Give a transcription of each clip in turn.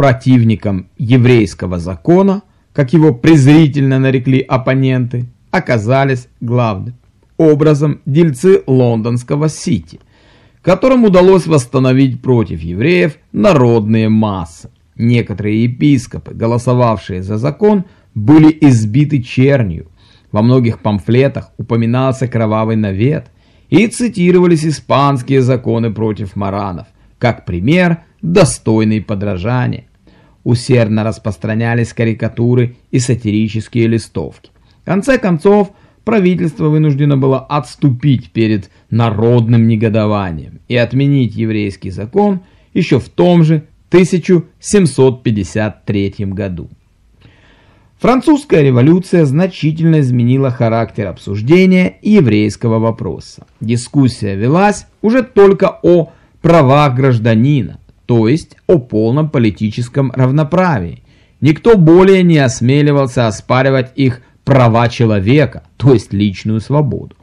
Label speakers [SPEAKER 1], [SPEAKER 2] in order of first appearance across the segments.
[SPEAKER 1] Противником еврейского закона, как его презрительно нарекли оппоненты, оказались главным образом дельцы лондонского Сити, которым удалось восстановить против евреев народные массы. Некоторые епископы, голосовавшие за закон, были избиты чернью. Во многих памфлетах упоминался кровавый навет и цитировались испанские законы против маранов, как пример, достойный подражания. Усердно распространялись карикатуры и сатирические листовки. В конце концов, правительство вынуждено было отступить перед народным негодованием и отменить еврейский закон еще в том же 1753 году. Французская революция значительно изменила характер обсуждения еврейского вопроса. Дискуссия велась уже только о правах гражданина, то есть о полном политическом равноправии. Никто более не осмеливался оспаривать их права человека, то есть личную свободу.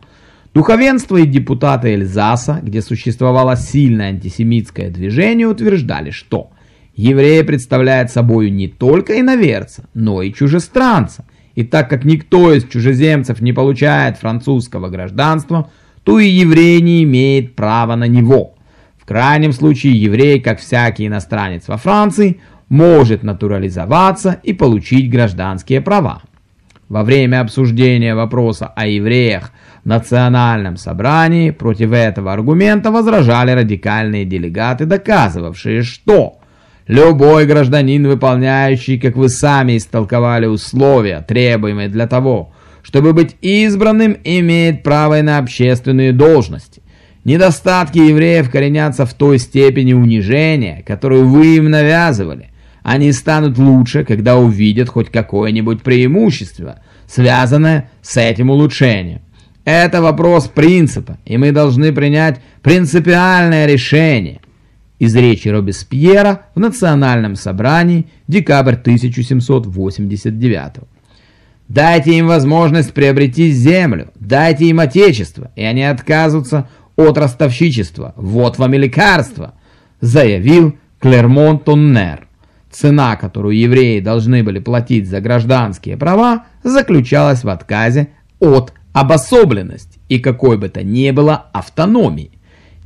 [SPEAKER 1] Духовенство и депутаты Эльзаса, где существовало сильное антисемитское движение, утверждали, что евреи представляют собой не только иноверца, но и чужестранца. И так как никто из чужеземцев не получает французского гражданства, то и еврей не имеет права на него. Крайнем случае еврей, как всякий иностранец во Франции, может натурализоваться и получить гражданские права. Во время обсуждения вопроса о евреях в национальном собрании против этого аргумента возражали радикальные делегаты, доказывавшие, что любой гражданин, выполняющий, как вы сами истолковали, условия, требуемые для того, чтобы быть избранным, имеет право на общественные должности. Недостатки евреев коренятся в той степени унижения, которую вы им навязывали – они станут лучше, когда увидят хоть какое-нибудь преимущество, связанное с этим улучшением. Это вопрос принципа, и мы должны принять принципиальное решение. Из речи Робеспьера в Национальном собрании, декабрь 1789 Дайте им возможность приобрести землю, дайте им отечество, и они отказываются от ростовщичества. Вот вам и лекарство, заявил Клермон-Тоннер. Цена, которую евреи должны были платить за гражданские права, заключалась в отказе от обособленности и какой бы то ни было автономии.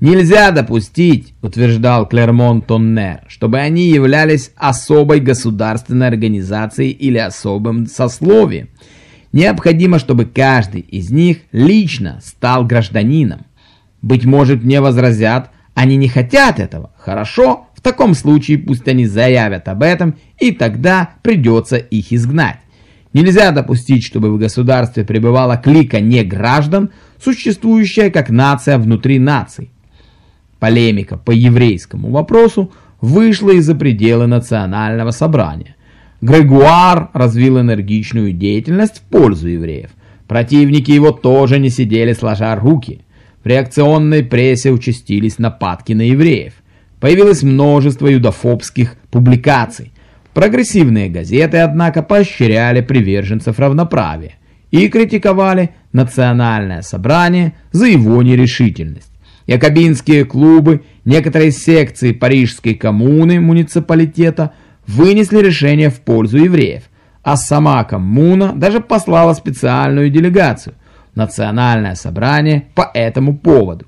[SPEAKER 1] Нельзя допустить, утверждал Клермон-Тоннер, чтобы они являлись особой государственной организацией или особым сословием. Необходимо, чтобы каждый из них лично стал гражданином. Быть может, мне возразят, они не хотят этого. Хорошо, в таком случае пусть они заявят об этом, и тогда придется их изгнать. Нельзя допустить, чтобы в государстве пребывала клика не граждан, существующая как нация внутри наций. Полемика по еврейскому вопросу вышла из-за пределы национального собрания. Грегуар развил энергичную деятельность в пользу евреев. Противники его тоже не сидели сложа руки. В реакционной прессе участились нападки на евреев. Появилось множество юдофобских публикаций. Прогрессивные газеты, однако, поощряли приверженцев равноправия и критиковали национальное собрание за его нерешительность. Якобинские клубы, некоторые секции Парижской коммуны муниципалитета вынесли решение в пользу евреев, а сама коммуна даже послала специальную делегацию национальное собрание по этому поводу.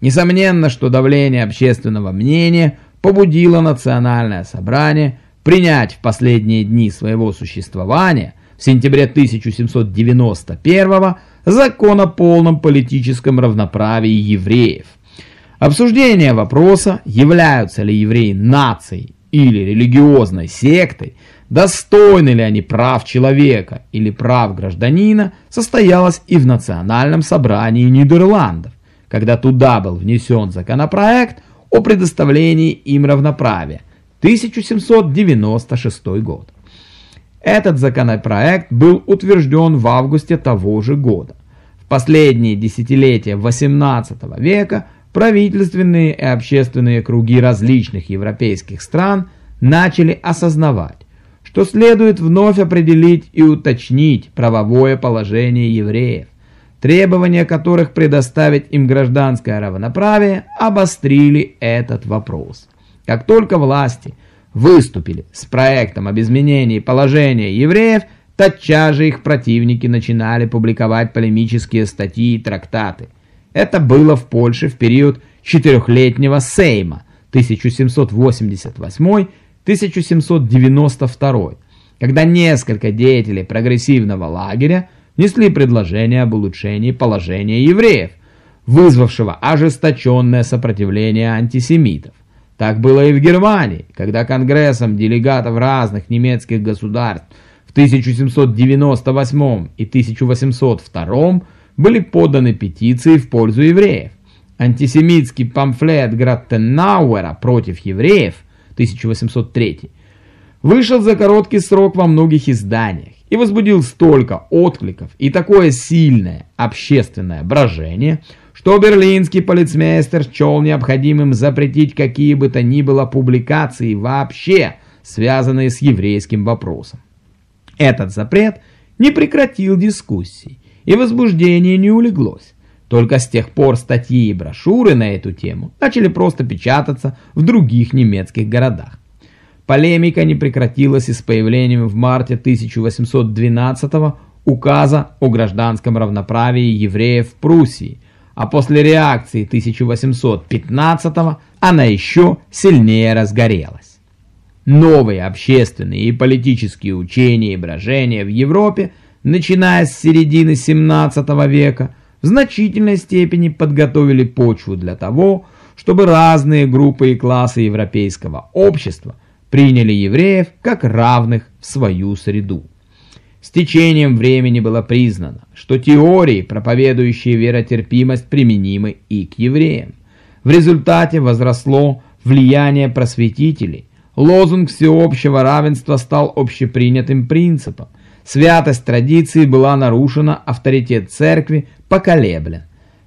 [SPEAKER 1] Несомненно, что давление общественного мнения побудило национальное собрание принять в последние дни своего существования в сентябре 1791 закон о полном политическом равноправии евреев. Обсуждение вопроса, являются ли евреи нацией или религиозной сектой, достойны ли они прав человека или прав гражданина, состоялось и в Национальном собрании Нидерландов когда туда был внесен законопроект о предоставлении им равноправия, 1796 год. Этот законопроект был утвержден в августе того же года. В последние десятилетия XVIII века правительственные и общественные круги различных европейских стран начали осознавать, что следует вновь определить и уточнить правовое положение евреев, требования которых предоставить им гражданское равноправие, обострили этот вопрос. Как только власти выступили с проектом об изменении положения евреев, тотчас же их противники начинали публиковать полемические статьи и трактаты. Это было в Польше в период четырехлетнего Сейма 1788-1792, когда несколько деятелей прогрессивного лагеря несли предложение об улучшении положения евреев, вызвавшего ожесточенное сопротивление антисемитов. Так было и в Германии, когда Конгрессом делегатов разных немецких государств в 1798 и 1802 были поданы петиции в пользу евреев. Антисемитский памфлет Граттенауэра против евреев 1803 вышел за короткий срок во многих изданиях и возбудил столько откликов и такое сильное общественное брожение, что берлинский полицмейстер счел необходимым запретить какие бы то ни было публикации вообще, связанные с еврейским вопросом. Этот запрет не прекратил дискуссий, и возбуждение не улеглось. Только с тех пор статьи и брошюры на эту тему начали просто печататься в других немецких городах. Полемика не прекратилась и с появлением в марте 1812 указа о гражданском равноправии евреев в Пруссии, а после реакции 1815 она еще сильнее разгорелась. Новые общественные и политические учения и брожения в Европе, начиная с середины 17 века, в значительной степени подготовили почву для того, чтобы разные группы и классы европейского общества приняли евреев как равных в свою среду. С течением времени было признано, что теории, проповедующие веротерпимость, применимы и к евреям. В результате возросло влияние просветителей, Лозунг всеобщего равенства стал общепринятым принципом. Святость традиции была нарушена, авторитет церкви поколеблен.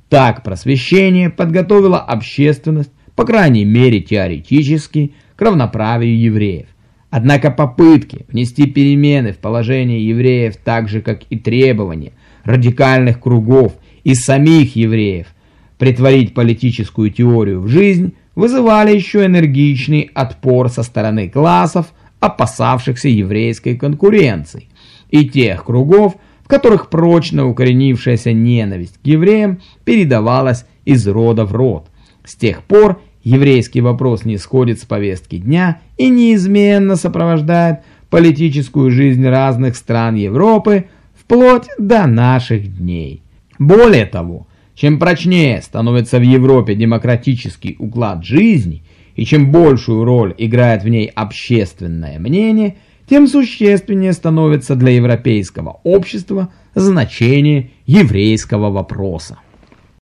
[SPEAKER 1] Так просвещение подготовило общественность, по крайней мере теоретически, к равноправию евреев. Однако попытки внести перемены в положение евреев так же, как и требования радикальных кругов и самих евреев притворить политическую теорию в жизнь – вызывали еще энергичный отпор со стороны классов, опасавшихся еврейской конкуренции, и тех кругов, в которых прочно укоренившаяся ненависть к евреям передавалась из рода в род. С тех пор еврейский вопрос не сходит с повестки дня и неизменно сопровождает политическую жизнь разных стран Европы вплоть до наших дней. Более того, чем прочнее становится в Европе демократический уклад жизни, и чем большую роль играет в ней общественное мнение, тем существеннее становится для европейского общества значение еврейского вопроса.